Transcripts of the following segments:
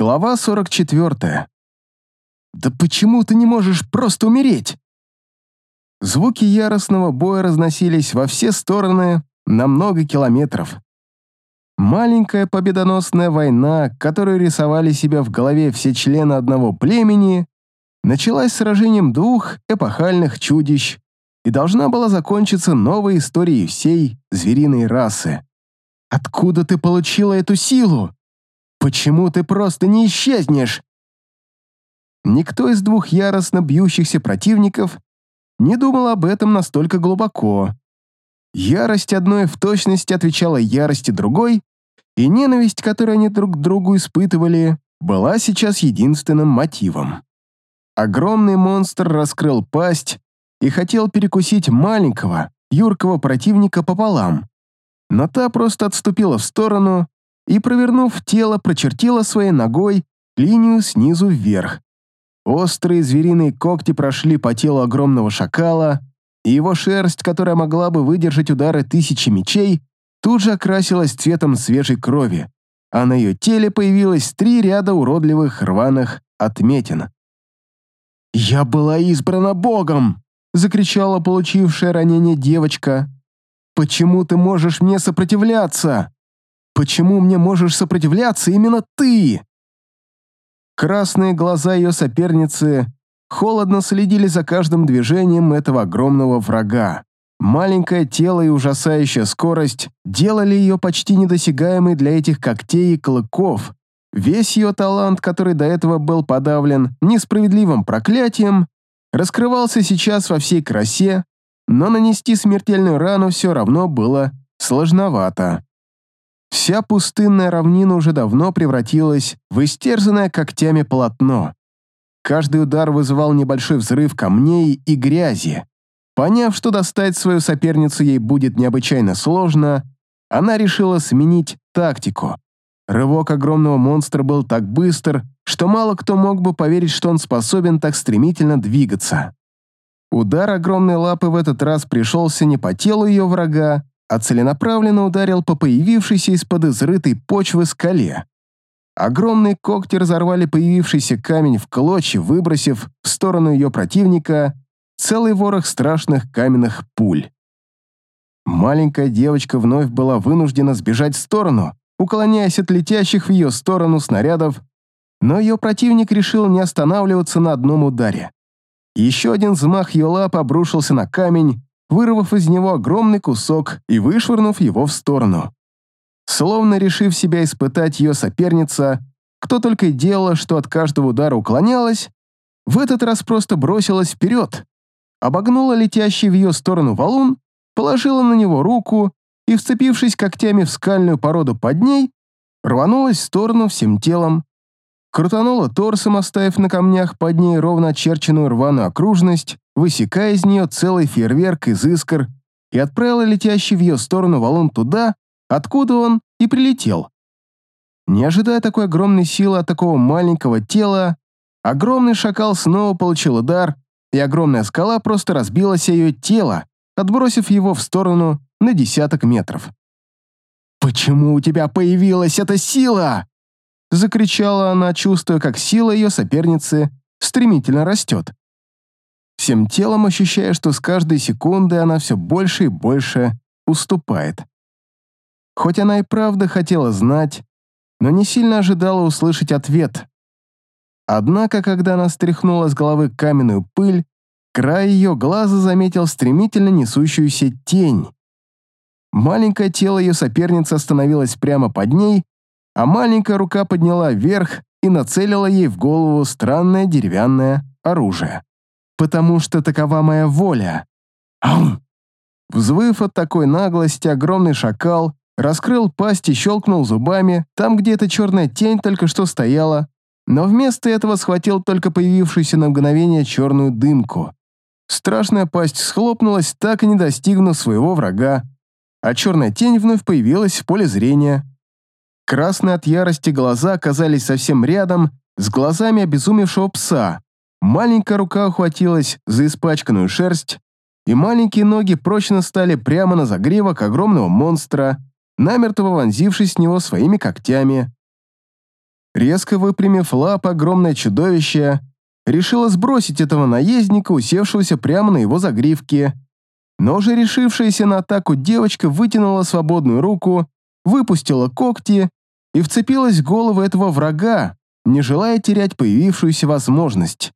Глава 44. «Да почему ты не можешь просто умереть?» Звуки яростного боя разносились во все стороны на много километров. Маленькая победоносная война, которую рисовали себе в голове все члены одного племени, началась сражением двух эпохальных чудищ и должна была закончиться новой историей всей звериной расы. «Откуда ты получила эту силу?» Почему ты просто не исчезнешь?» Никто из двух яростно бьющихся противников не думал об этом настолько глубоко. Ярость одной в точности отвечала ярости другой, и ненависть, которую они друг к другу испытывали, была сейчас единственным мотивом. Огромный монстр раскрыл пасть и хотел перекусить маленького, юркого противника пополам, но та просто отступила в сторону и, провернув тело, прочертила своей ногой линию снизу вверх. Острые звериные когти прошли по телу огромного шакала, и его шерсть, которая могла бы выдержать удары тысячи мечей, тут же окрасилась цветом свежей крови, а на ее теле появилось три ряда уродливых рваных отметин. «Я была избрана Богом!» — закричала получившая ранение девочка. «Почему ты можешь мне сопротивляться?» Почему мне можешь сопротивляться именно ты?» Красные глаза ее соперницы холодно следили за каждым движением этого огромного врага. Маленькое тело и ужасающая скорость делали ее почти недосягаемой для этих когтей и клыков. Весь ее талант, который до этого был подавлен несправедливым проклятием, раскрывался сейчас во всей красе, но нанести смертельную рану все равно было сложновато. Вся пустынная равнина уже давно превратилась в истерзанное когтями полотно. Каждый удар вызывал небольшой взрыв камней и грязи. Поняв, что достать свою соперницу ей будет необычайно сложно, она решила сменить тактику. Рывок огромного монстра был так быстр, что мало кто мог бы поверить, что он способен так стремительно двигаться. Удар огромной лапы в этот раз пришелся не по телу ее врага, а целенаправленно ударил по появившейся из-под изрытой почвы скале. Огромные когти разорвали появившийся камень в клочья, выбросив в сторону ее противника целый ворох страшных каменных пуль. Маленькая девочка вновь была вынуждена сбежать в сторону, уклоняясь от летящих в ее сторону снарядов, но ее противник решил не останавливаться на одном ударе. Еще один взмах ее лап обрушился на камень, вырвав из него огромный кусок и вышвырнув его в сторону. Словно решив себя испытать ее соперница, кто только и делала, что от каждого удара уклонялась, в этот раз просто бросилась вперед, обогнула летящий в ее сторону валун, положила на него руку и, вцепившись когтями в скальную породу под ней, рванулась в сторону всем телом, крутанула торсом, оставив на камнях под ней ровно очерченную рваную окружность, высекая из нее целый фейерверк из искр, и отправила летящий в ее сторону валун туда, откуда он и прилетел. Не ожидая такой огромной силы от такого маленького тела, огромный шакал снова получил удар, и огромная скала просто разбилась о ее тело, отбросив его в сторону на десяток метров. «Почему у тебя появилась эта сила?» Закричала она, чувствуя, как сила ее соперницы стремительно растет всем телом ощущая, что с каждой секундой она все больше и больше уступает. Хоть она и правда хотела знать, но не сильно ожидала услышать ответ. Однако, когда она стряхнула с головы каменную пыль, край ее глаза заметил стремительно несущуюся тень. Маленькое тело ее соперницы остановилось прямо под ней, а маленькая рука подняла вверх и нацелила ей в голову странное деревянное оружие потому что такова моя воля. Ам! Взвыв от такой наглости, огромный шакал раскрыл пасть и щелкнул зубами там, где эта черная тень только что стояла, но вместо этого схватил только появившуюся на мгновение черную дымку. Страшная пасть схлопнулась, так и не достигнув своего врага, а черная тень вновь появилась в поле зрения. Красные от ярости глаза оказались совсем рядом с глазами обезумевшего пса, Маленькая рука ухватилась за испачканную шерсть, и маленькие ноги прочно стали прямо на загривок огромного монстра, намертво вонзившись в него своими когтями. Резко выпрямив лап, огромное чудовище решило сбросить этого наездника, усевшегося прямо на его загривке. Но уже решившаяся на атаку девочка вытянула свободную руку, выпустила когти и вцепилась в голову этого врага, не желая терять появившуюся возможность.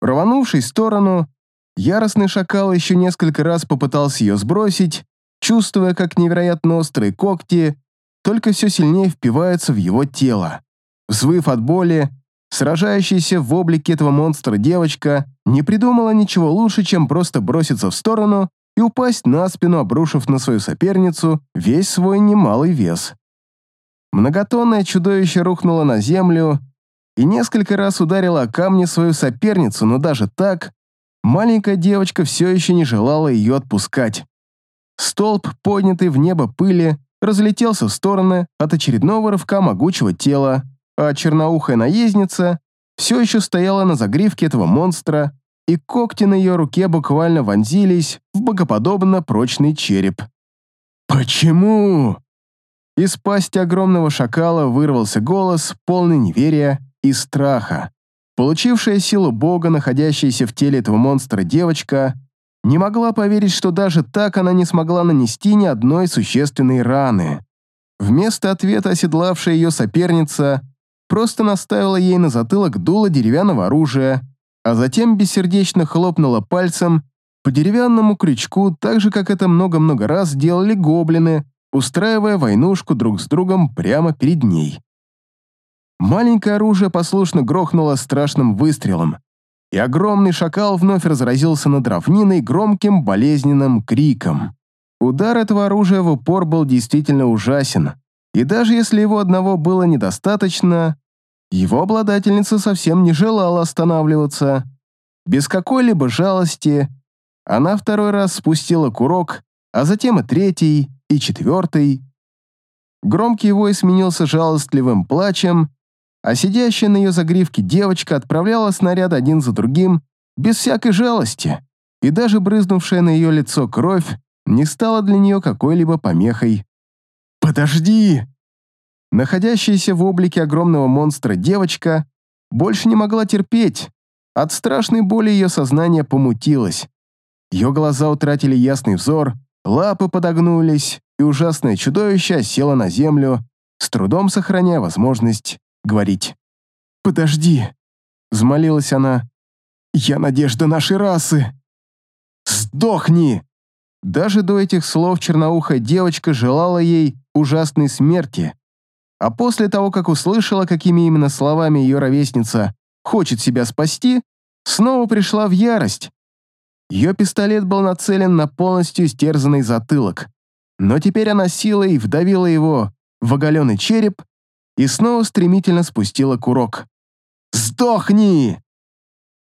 Рванувшись в сторону, яростный шакал еще несколько раз попытался ее сбросить, чувствуя, как невероятно острые когти только все сильнее впиваются в его тело. Взвыв от боли, сражающаяся в облике этого монстра девочка не придумала ничего лучше, чем просто броситься в сторону и упасть на спину, обрушив на свою соперницу весь свой немалый вес. Многотонное чудовище рухнуло на землю и несколько раз ударило о камни свою соперницу, но даже так маленькая девочка все еще не желала ее отпускать. Столб, поднятый в небо пыли, разлетелся в стороны от очередного рывка могучего тела, а черноухая наездница все еще стояла на загривке этого монстра, и когти на ее руке буквально вонзились в богоподобно прочный череп. «Почему?» Из пасти огромного шакала вырвался голос, полный неверия и страха. Получившая силу бога, находящаяся в теле этого монстра девочка, не могла поверить, что даже так она не смогла нанести ни одной существенной раны. Вместо ответа оседлавшая ее соперница просто наставила ей на затылок дуло деревянного оружия, а затем бессердечно хлопнула пальцем по деревянному крючку, так же, как это много-много раз делали гоблины, устраивая войнушку друг с другом прямо перед ней. Маленькое оружие послушно грохнуло страшным выстрелом, и огромный шакал вновь разразился над равниной громким болезненным криком. Удар этого оружия в упор был действительно ужасен, и даже если его одного было недостаточно, его обладательница совсем не желала останавливаться. Без какой-либо жалости она второй раз спустила курок, а затем и третий, и четвертый. Громкий вой сменился жалостливым плачем, а сидящая на ее загривке девочка отправляла снаряд один за другим без всякой жалости, и даже брызнувшая на ее лицо кровь не стала для нее какой-либо помехой. «Подожди!» Находящаяся в облике огромного монстра девочка больше не могла терпеть. От страшной боли ее сознание помутилось. Ее глаза утратили ясный взор, Лапы подогнулись, и ужасное чудовище село на землю, с трудом сохраняя возможность говорить. «Подожди!» — взмолилась она. «Я надежда нашей расы!» «Сдохни!» Даже до этих слов черноухая девочка желала ей ужасной смерти, а после того, как услышала, какими именно словами ее ровесница хочет себя спасти, снова пришла в ярость ее пистолет был нацелен на полностью стерзанный затылок, но теперь она силой вдавила его в оголенный череп и снова стремительно спустила курок. «Сдохни!»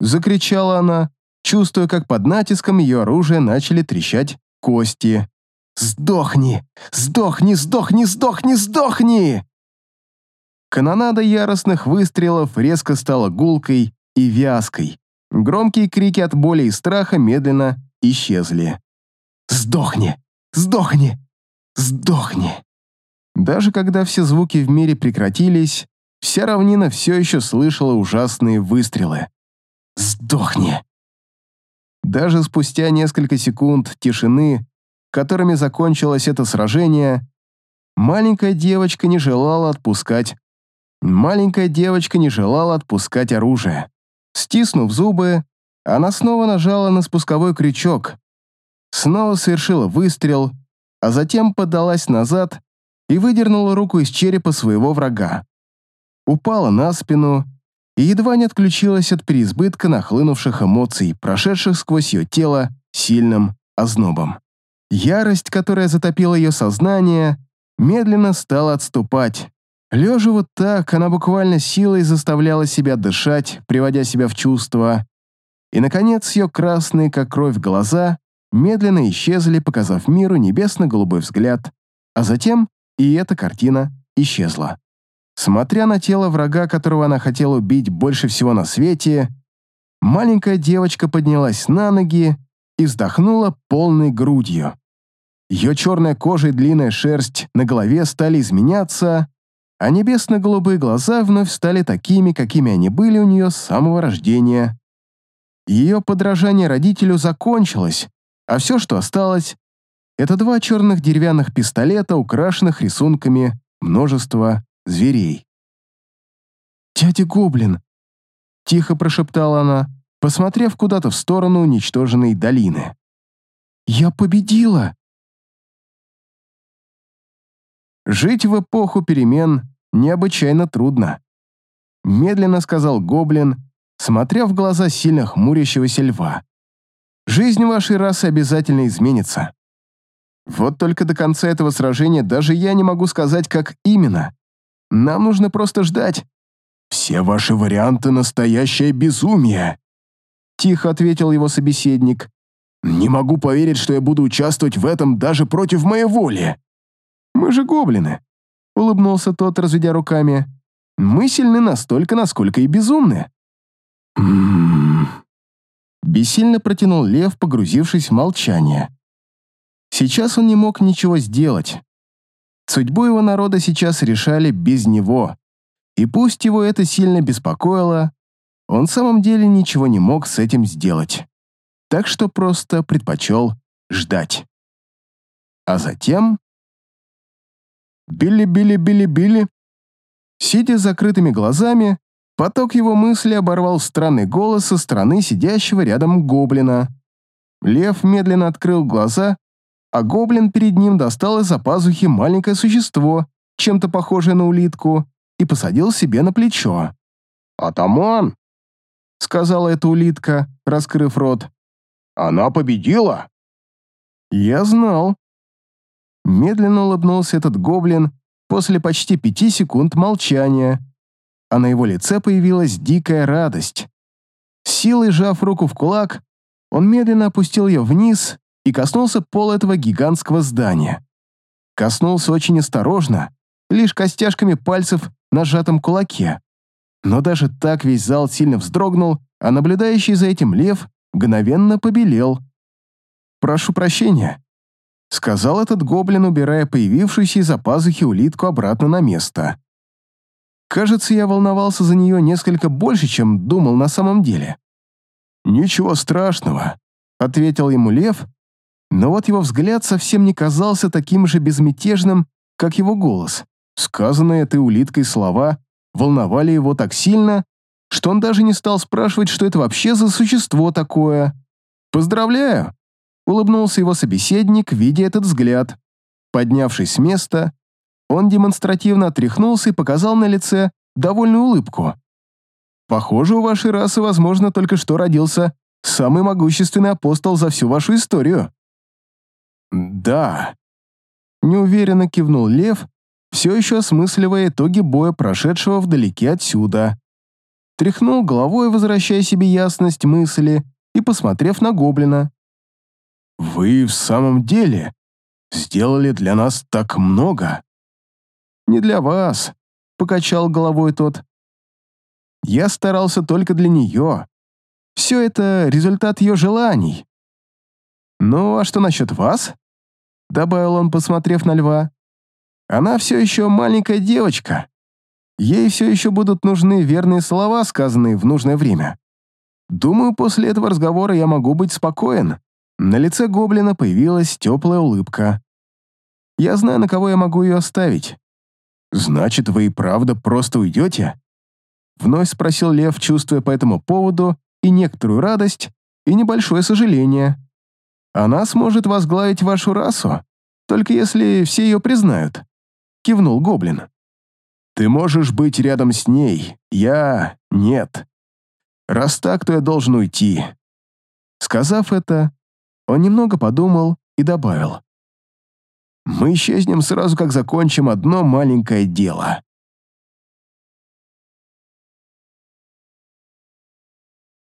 Закричала она, чувствуя, как под натиском ее оружия начали трещать кости. «Сдохни! Сдохни! Сдохни! Сдохни! Сдохни!» Канонада яростных выстрелов резко стала гулкой и вязкой. Громкие крики от боли и страха медленно исчезли. «Сдохни! Сдохни! Сдохни!» Даже когда все звуки в мире прекратились, вся равнина все еще слышала ужасные выстрелы. «Сдохни!» Даже спустя несколько секунд тишины, которыми закончилось это сражение, маленькая девочка не желала отпускать. Маленькая девочка не желала отпускать оружие. Стиснув зубы, она снова нажала на спусковой крючок, снова совершила выстрел, а затем подалась назад и выдернула руку из черепа своего врага. Упала на спину и едва не отключилась от переизбытка нахлынувших эмоций, прошедших сквозь ее тело сильным ознобом. Ярость, которая затопила ее сознание, медленно стала отступать, Лежа вот так, она буквально силой заставляла себя дышать, приводя себя в чувство. И, наконец, ее красные, как кровь, глаза медленно исчезли, показав миру небесно-голубой взгляд, а затем и эта картина исчезла. Смотря на тело врага, которого она хотела убить больше всего на свете, маленькая девочка поднялась на ноги и вздохнула полной грудью. Ее черная кожа и длинная шерсть на голове стали изменяться, а небесно-голубые глаза вновь стали такими, какими они были у нее с самого рождения. Ее подражание родителю закончилось, а все, что осталось, это два черных деревянных пистолета, украшенных рисунками множества зверей. «Дядя Гоблин!» — тихо прошептала она, посмотрев куда-то в сторону уничтоженной долины. «Я победила!» Жить в эпоху перемен необычайно трудно. Медленно сказал Гоблин, смотря в глаза сильно хмурящегося льва. Жизнь вашей расы обязательно изменится. Вот только до конца этого сражения даже я не могу сказать, как именно. Нам нужно просто ждать. «Все ваши варианты — настоящее безумие», — тихо ответил его собеседник. «Не могу поверить, что я буду участвовать в этом даже против моей воли». «Мы же гоблины», — улыбнулся тот, разведя руками. «Мы сильны настолько, насколько и безумны». «Ммм...» Бессильно протянул лев, погрузившись в молчание. Сейчас он не мог ничего сделать. Судьбу его народа сейчас решали без него. И пусть его это сильно беспокоило, он в самом деле ничего не мог с этим сделать. Так что просто предпочел ждать. А затем... Билли-билли-билли-билли. Сидя с закрытыми глазами, поток его мысли оборвал странный голос со стороны сидящего рядом гоблина. Лев медленно открыл глаза, а гоблин перед ним достал из-за пазухи маленькое существо, чем-то похожее на улитку, и посадил себе на плечо. «Атаман!» — сказала эта улитка, раскрыв рот. «Она победила!» «Я знал». Медленно улыбнулся этот гоблин после почти пяти секунд молчания, а на его лице появилась дикая радость. силой сжав руку в кулак, он медленно опустил ее вниз и коснулся пола этого гигантского здания. Коснулся очень осторожно, лишь костяшками пальцев на сжатом кулаке. Но даже так весь зал сильно вздрогнул, а наблюдающий за этим лев мгновенно побелел. «Прошу прощения», — сказал этот гоблин, убирая появившуюся из-за пазухи улитку обратно на место. Кажется, я волновался за нее несколько больше, чем думал на самом деле. «Ничего страшного», — ответил ему лев, но вот его взгляд совсем не казался таким же безмятежным, как его голос. Сказанные этой улиткой слова волновали его так сильно, что он даже не стал спрашивать, что это вообще за существо такое. «Поздравляю!» — улыбнулся его собеседник, видя этот взгляд. Поднявшись с места, он демонстративно отряхнулся и показал на лице довольную улыбку. «Похоже, у вашей расы, возможно, только что родился самый могущественный апостол за всю вашу историю». «Да», — неуверенно кивнул Лев, все еще осмысливая итоги боя, прошедшего вдалеке отсюда. Тряхнул головой, возвращая себе ясность мысли, и посмотрев на гоблина. «Вы в самом деле сделали для нас так много?» «Не для вас», — покачал головой тот. «Я старался только для нее. Все это результат ее желаний». «Ну, а что насчет вас?» — добавил он, посмотрев на льва. Она все еще маленькая девочка. Ей все еще будут нужны верные слова, сказанные в нужное время. Думаю, после этого разговора я могу быть спокоен. На лице гоблина появилась теплая улыбка. Я знаю, на кого я могу ее оставить. Значит, вы и правда просто уйдете? Вновь спросил Лев, чувствуя по этому поводу и некоторую радость, и небольшое сожаление. Она сможет возглавить вашу расу, только если все ее признают кивнул гоблин. Ты можешь быть рядом с ней, я — нет. Раз так, то я должен уйти. Сказав это, он немного подумал и добавил. Мы исчезнем сразу, как закончим одно маленькое дело.